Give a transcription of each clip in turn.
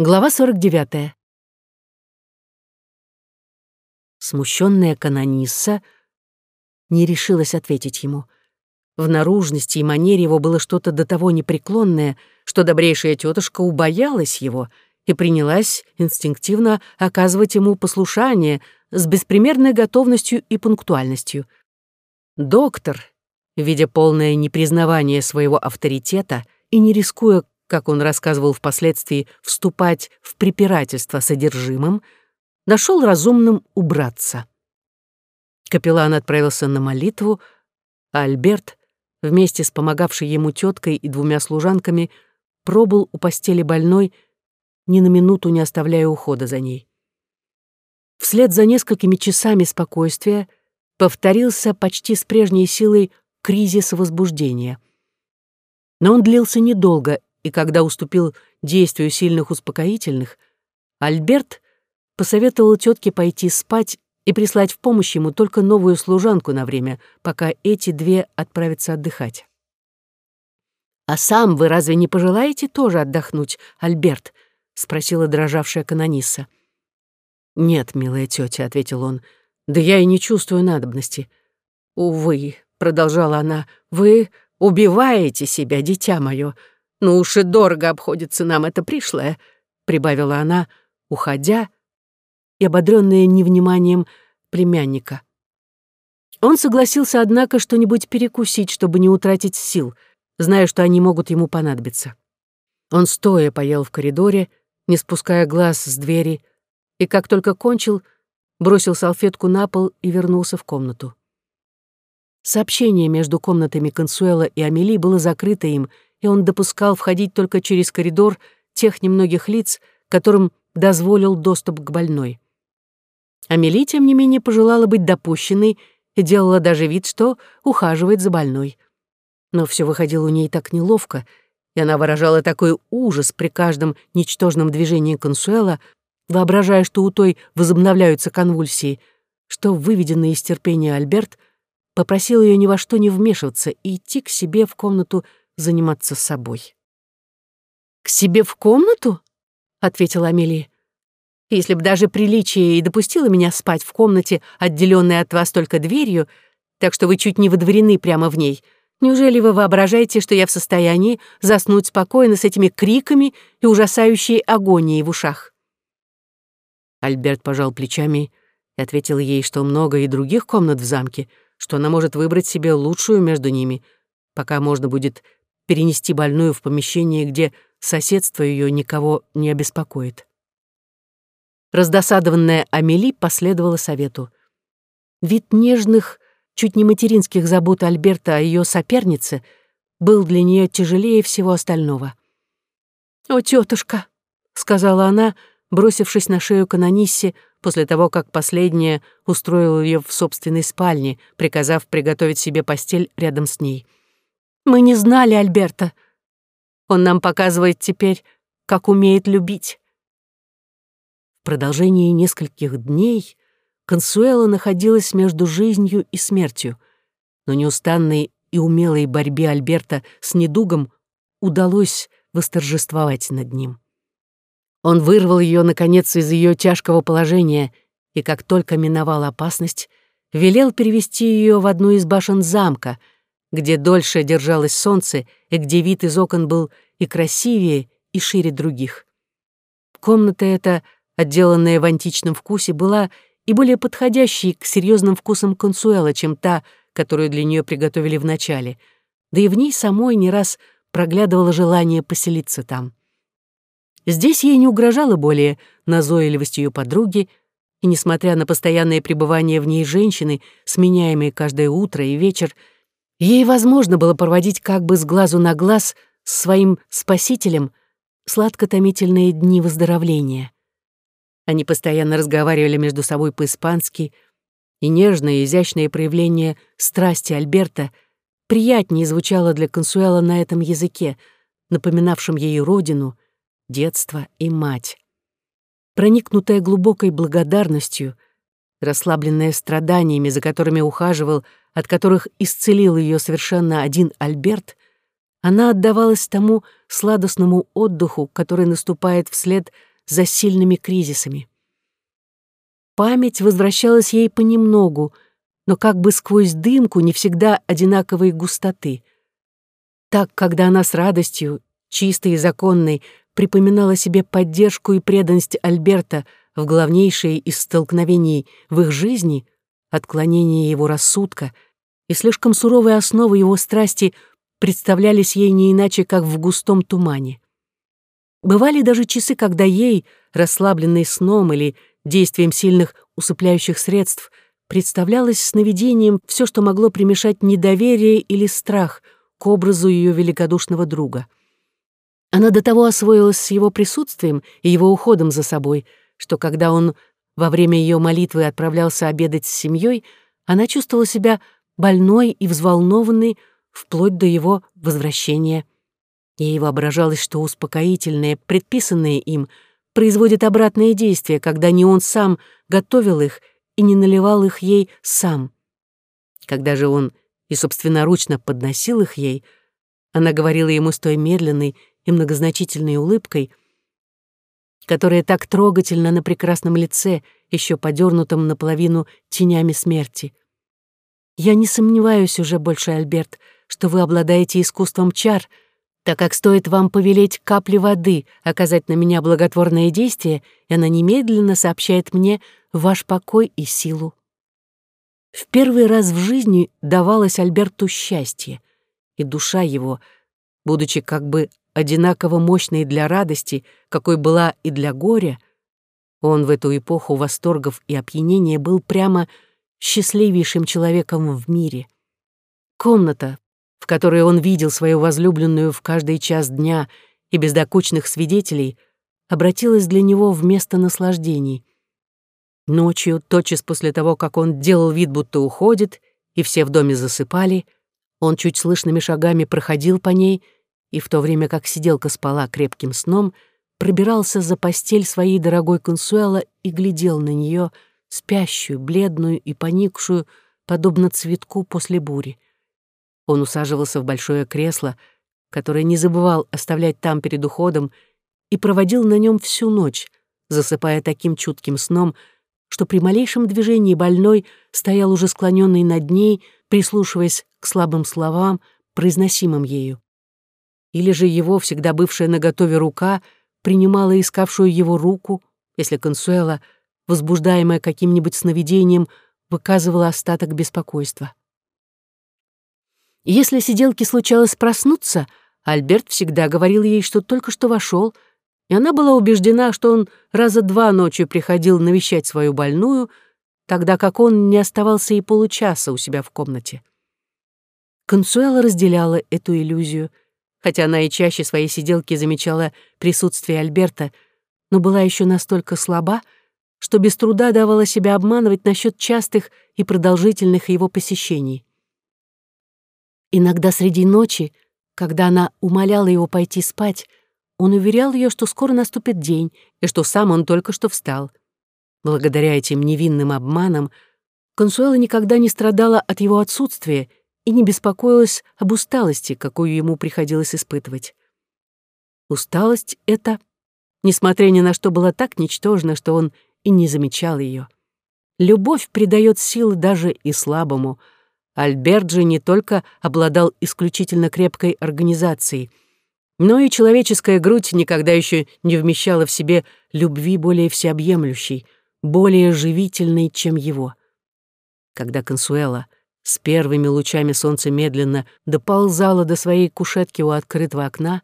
Глава 49. Смущенная канонисса не решилась ответить ему. В наружности и манере его было что-то до того непреклонное, что добрейшая тетушка убоялась его и принялась инстинктивно оказывать ему послушание с беспримерной готовностью и пунктуальностью. Доктор, видя полное непризнавание своего авторитета и не рискуя как он рассказывал впоследствии, вступать в препирательство содержимым, нашел разумным убраться. Капеллан отправился на молитву, а Альберт, вместе с помогавшей ему теткой и двумя служанками, пробыл у постели больной, ни на минуту не оставляя ухода за ней. Вслед за несколькими часами спокойствия повторился почти с прежней силой кризис возбуждения. Но он длился недолго и когда уступил действию сильных успокоительных, Альберт посоветовал тетке пойти спать и прислать в помощь ему только новую служанку на время, пока эти две отправятся отдыхать. «А сам вы разве не пожелаете тоже отдохнуть, Альберт?» — спросила дрожавшая канонисса. «Нет, милая тетя», — ответил он, — «да я и не чувствую надобности». «Увы», — продолжала она, — «вы убиваете себя, дитя мое. «Ну уж и дорого обходится нам это пришлое», — прибавила она, уходя и ободрённая невниманием племянника. Он согласился, однако, что-нибудь перекусить, чтобы не утратить сил, зная, что они могут ему понадобиться. Он стоя поел в коридоре, не спуская глаз с двери, и как только кончил, бросил салфетку на пол и вернулся в комнату. Сообщение между комнатами Консуэла и Амели было закрыто им, и он допускал входить только через коридор тех немногих лиц, которым дозволил доступ к больной. Амели, тем не менее, пожелала быть допущенной и делала даже вид, что ухаживает за больной. Но все выходило у ней так неловко, и она выражала такой ужас при каждом ничтожном движении Консуэла, воображая, что у той возобновляются конвульсии, что, выведенный из терпения Альберт, попросил ее ни во что не вмешиваться и идти к себе в комнату заниматься собой. «К себе в комнату?» — ответила Амелия. «Если б даже приличие и допустило меня спать в комнате, отделенной от вас только дверью, так что вы чуть не выдворены прямо в ней, неужели вы воображаете, что я в состоянии заснуть спокойно с этими криками и ужасающей агонией в ушах?» Альберт пожал плечами и ответил ей, что много и других комнат в замке, что она может выбрать себе лучшую между ними, пока можно будет перенести больную в помещение, где соседство ее никого не обеспокоит. Раздосадованная Амели последовала совету. Вид нежных, чуть не материнских забот Альберта о ее сопернице был для нее тяжелее всего остального. «О, тетушка!» — сказала она, бросившись на шею канониссе после того, как последняя устроила ее в собственной спальне, приказав приготовить себе постель рядом с ней — мы не знали Альберта. Он нам показывает теперь, как умеет любить. В продолжении нескольких дней Консуэла находилась между жизнью и смертью, но неустанной и умелой борьбе Альберта с недугом удалось восторжествовать над ним. Он вырвал ее, наконец, из ее тяжкого положения и, как только миновала опасность, велел перевести ее в одну из башен замка — где дольше держалось солнце и где вид из окон был и красивее, и шире других. Комната эта, отделанная в античном вкусе, была и более подходящей к серьезным вкусам консуэла, чем та, которую для нее приготовили вначале, да и в ней самой не раз проглядывало желание поселиться там. Здесь ей не угрожало более назойливость ее подруги, и, несмотря на постоянное пребывание в ней женщины, сменяемые каждое утро и вечер, Ей возможно было проводить как бы с глазу на глаз с своим спасителем сладко-томительные дни выздоровления. Они постоянно разговаривали между собой по-испански, и нежное, изящное проявление страсти Альберта приятнее звучало для Консуэла на этом языке, напоминавшем ей родину, детство и мать. Проникнутая глубокой благодарностью, расслабленная страданиями, за которыми ухаживал от которых исцелил ее совершенно один Альберт, она отдавалась тому сладостному отдыху, который наступает вслед за сильными кризисами. Память возвращалась ей понемногу, но как бы сквозь дымку не всегда одинаковой густоты. Так, когда она с радостью, чистой и законной, припоминала себе поддержку и преданность Альберта в главнейшие из столкновений в их жизни, отклонение его рассудка и слишком суровые основы его страсти представлялись ей не иначе, как в густом тумане. Бывали даже часы, когда ей, расслабленной сном или действием сильных усыпляющих средств, представлялось сновидением все, что могло примешать недоверие или страх к образу ее великодушного друга. Она до того освоилась с его присутствием и его уходом за собой, что когда он во время ее молитвы отправлялся обедать с семьей, она чувствовала себя больной и взволнованной вплоть до его возвращения. Ей воображалось, что успокоительные, предписанные им, производят обратное действие, когда не он сам готовил их и не наливал их ей сам. Когда же он и собственноручно подносил их ей, она говорила ему с той медленной и многозначительной улыбкой, которая так трогательна на прекрасном лице, еще подернутом наполовину тенями смерти. «Я не сомневаюсь уже больше, Альберт, что вы обладаете искусством чар», так как стоит вам повелеть капли воды оказать на меня благотворное действие, и она немедленно сообщает мне ваш покой и силу. В первый раз в жизни давалось Альберту счастье, и душа его, будучи как бы одинаково мощной для радости, какой была и для горя, он в эту эпоху восторгов и опьянения был прямо счастливейшим человеком в мире. Комната, в которой он видел свою возлюбленную в каждый час дня и без докучных свидетелей, обратилась для него в место наслаждений. Ночью, тотчас после того, как он делал вид, будто уходит, и все в доме засыпали, он чуть слышными шагами проходил по ней и в то время как сиделка спала крепким сном, пробирался за постель своей дорогой Консуэла и глядел на нее, спящую, бледную и поникшую, подобно цветку после бури. Он усаживался в большое кресло, которое не забывал оставлять там перед уходом, и проводил на нем всю ночь, засыпая таким чутким сном, что при малейшем движении больной стоял уже склоненный над ней, прислушиваясь к слабым словам, произносимым ею. Или же его, всегда бывшая наготове рука, принимала искавшую его руку, если Консуэла, возбуждаемая каким-нибудь сновидением, выказывала остаток беспокойства. Если сиделке случалось проснуться, Альберт всегда говорил ей, что только что вошел, и она была убеждена, что он раза два ночью приходил навещать свою больную, тогда как он не оставался и получаса у себя в комнате. Консуэла разделяла эту иллюзию, хотя она и чаще своей сиделки замечала присутствие Альберта, но была еще настолько слаба, что без труда давала себя обманывать насчет частых и продолжительных его посещений. Иногда среди ночи, когда она умоляла его пойти спать, он уверял ее, что скоро наступит день и что сам он только что встал. Благодаря этим невинным обманам Консуэла никогда не страдала от его отсутствия и не беспокоилась об усталости, какую ему приходилось испытывать. Усталость эта, несмотря ни на что, была так ничтожна, что он и не замечал ее. Любовь придает силы даже и слабому — Альберт же не только обладал исключительно крепкой организацией, но и человеческая грудь никогда еще не вмещала в себе любви более всеобъемлющей, более живительной, чем его. Когда Консуэла с первыми лучами солнца медленно доползала до своей кушетки у открытого окна,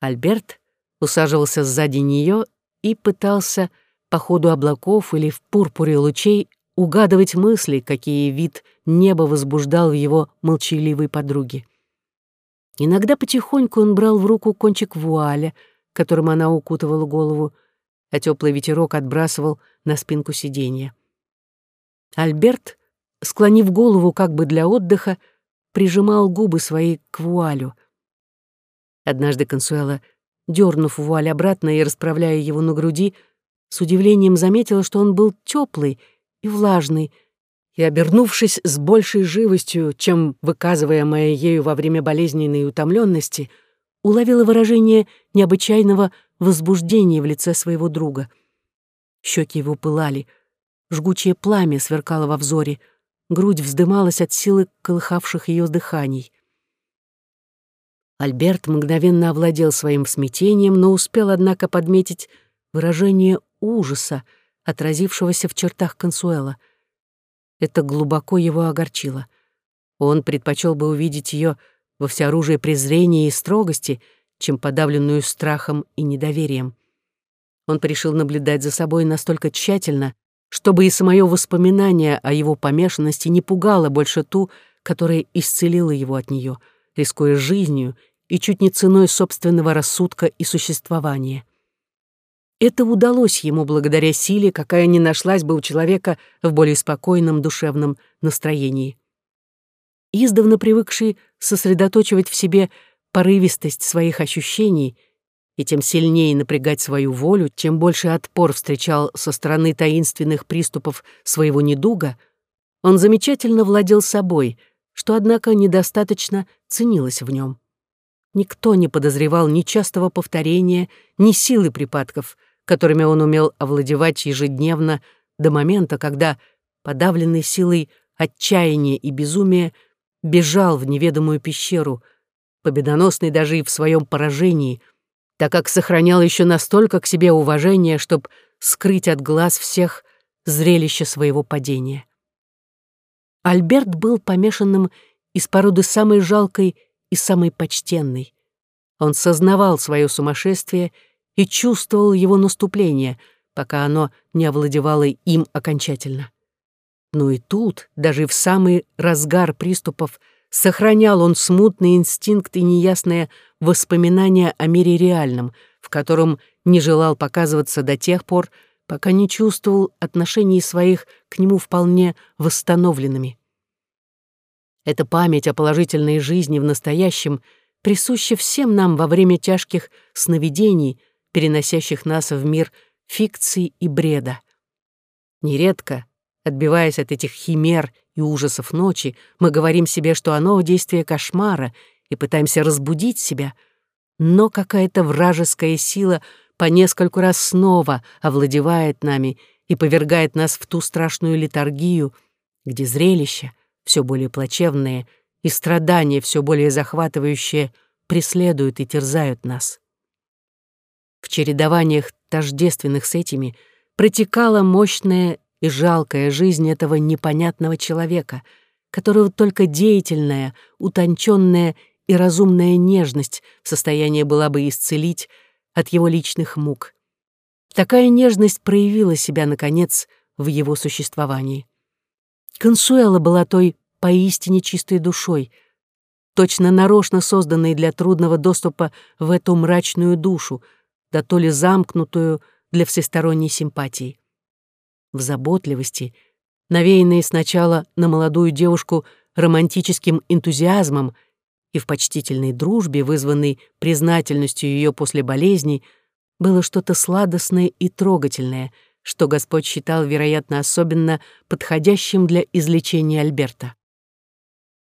Альберт усаживался сзади нее и пытался по ходу облаков или в пурпуре лучей угадывать мысли, какие вид неба возбуждал в его молчаливой подруге. Иногда потихоньку он брал в руку кончик вуаля, которым она укутывала голову, а теплый ветерок отбрасывал на спинку сиденья. Альберт, склонив голову как бы для отдыха, прижимал губы свои к вуалю. Однажды Консуэла, дернув вуаль обратно и расправляя его на груди, с удивлением заметила, что он был теплый и влажный, и, обернувшись с большей живостью, чем выказываемое ею во время болезненной утомленности, уловила выражение необычайного возбуждения в лице своего друга. Щеки его пылали, жгучее пламя сверкало во взоре, грудь вздымалась от силы колыхавших ее дыханий. Альберт мгновенно овладел своим смятением, но успел, однако, подметить выражение ужаса, отразившегося в чертах Консуэла. Это глубоко его огорчило. Он предпочел бы увидеть ее во всеоружии презрения и строгости, чем подавленную страхом и недоверием. Он решил наблюдать за собой настолько тщательно, чтобы и самое воспоминание о его помешанности не пугало больше ту, которая исцелила его от нее — рискуя жизнью и чуть не ценой собственного рассудка и существования. Это удалось ему благодаря силе, какая не нашлась бы у человека в более спокойном душевном настроении. Издавна привыкший сосредоточивать в себе порывистость своих ощущений и тем сильнее напрягать свою волю, чем больше отпор встречал со стороны таинственных приступов своего недуга, он замечательно владел собой — что, однако, недостаточно ценилось в нем. Никто не подозревал ни частого повторения, ни силы припадков, которыми он умел овладевать ежедневно до момента, когда, подавленный силой отчаяния и безумия, бежал в неведомую пещеру, победоносный даже и в своем поражении, так как сохранял еще настолько к себе уважение, чтобы скрыть от глаз всех зрелище своего падения. Альберт был помешанным из породы самой жалкой и самой почтенной. Он сознавал свое сумасшествие и чувствовал его наступление, пока оно не овладевало им окончательно. Но и тут, даже в самый разгар приступов, сохранял он смутный инстинкт и неясное воспоминание о мире реальном, в котором не желал показываться до тех пор, пока не чувствовал отношений своих к нему вполне восстановленными. Эта память о положительной жизни в настоящем присуща всем нам во время тяжких сновидений, переносящих нас в мир фикции и бреда. Нередко, отбиваясь от этих химер и ужасов ночи, мы говорим себе, что оно — действие кошмара, и пытаемся разбудить себя, но какая-то вражеская сила — по нескольку раз снова овладевает нами и повергает нас в ту страшную литургию, где зрелище, все более плачевные, и страдания все более захватывающие, преследуют и терзают нас. В чередованиях, тождественных с этими, протекала мощная и жалкая жизнь этого непонятного человека, которого только деятельная, утонченная и разумная нежность в состоянии была бы исцелить, от его личных мук. Такая нежность проявила себя, наконец, в его существовании. Консуэла была той поистине чистой душой, точно нарочно созданной для трудного доступа в эту мрачную душу, да то ли замкнутую для всесторонней симпатии. В заботливости, навеянной сначала на молодую девушку романтическим энтузиазмом, и в почтительной дружбе, вызванной признательностью ее после болезни, было что-то сладостное и трогательное, что Господь считал, вероятно, особенно подходящим для излечения Альберта.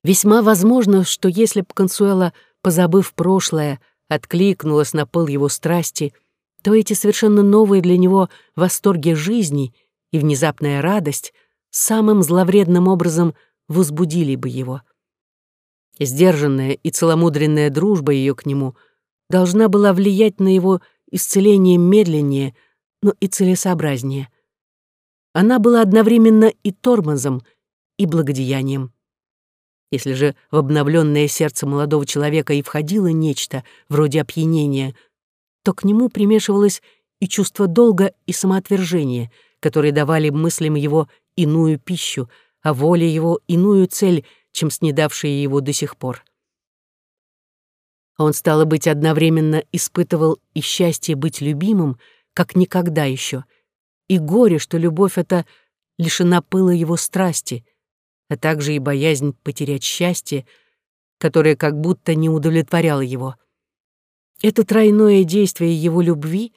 Весьма возможно, что если б Консуэла, позабыв прошлое, откликнулась на пыл его страсти, то эти совершенно новые для него восторги жизни и внезапная радость самым зловредным образом возбудили бы его — Сдержанная и целомудренная дружба ее к нему должна была влиять на его исцеление медленнее, но и целесообразнее. Она была одновременно и тормозом, и благодеянием. Если же в обновленное сердце молодого человека и входило нечто вроде опьянения, то к нему примешивалось и чувство долга и самоотвержения, которые давали мыслям его иную пищу, а воле его иную цель — чем снедавшие его до сих пор. Он, стало быть, одновременно испытывал и счастье быть любимым, как никогда еще, и горе, что любовь эта лишена пыла его страсти, а также и боязнь потерять счастье, которое как будто не удовлетворяло его. Это тройное действие его любви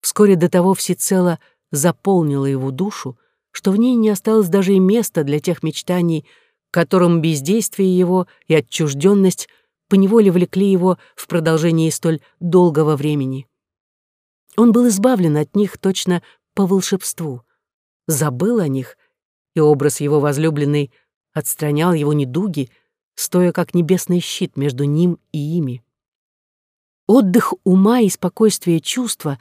вскоре до того всецело заполнило его душу, что в ней не осталось даже и места для тех мечтаний, которым бездействие его и отчужденность поневоле влекли его в продолжении столь долгого времени. Он был избавлен от них точно по волшебству, забыл о них, и образ его возлюбленной отстранял его недуги, стоя как небесный щит между ним и ими. Отдых ума и спокойствие чувства,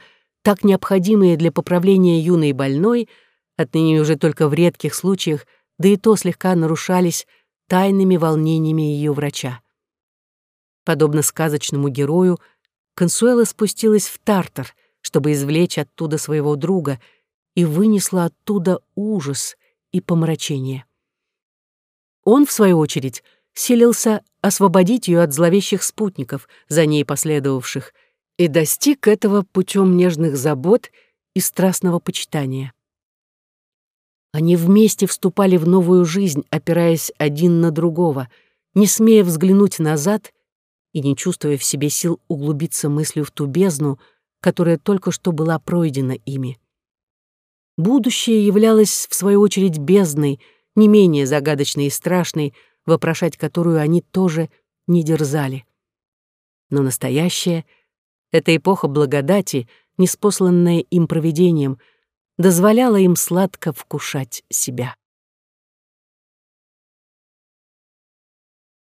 так необходимые для поправления юной больной, отныне уже только в редких случаях, да и то слегка нарушались тайными волнениями ее врача. Подобно сказочному герою, Консуэла спустилась в Тартар, чтобы извлечь оттуда своего друга, и вынесла оттуда ужас и помрачение. Он, в свою очередь, силился освободить ее от зловещих спутников, за ней последовавших, и достиг этого путем нежных забот и страстного почитания. Они вместе вступали в новую жизнь, опираясь один на другого, не смея взглянуть назад и не чувствуя в себе сил углубиться мыслью в ту бездну, которая только что была пройдена ими. Будущее являлось, в свою очередь, бездной, не менее загадочной и страшной, вопрошать которую они тоже не дерзали. Но настоящее — эта эпоха благодати, неспосланная им провидением, дозволяла им сладко вкушать себя.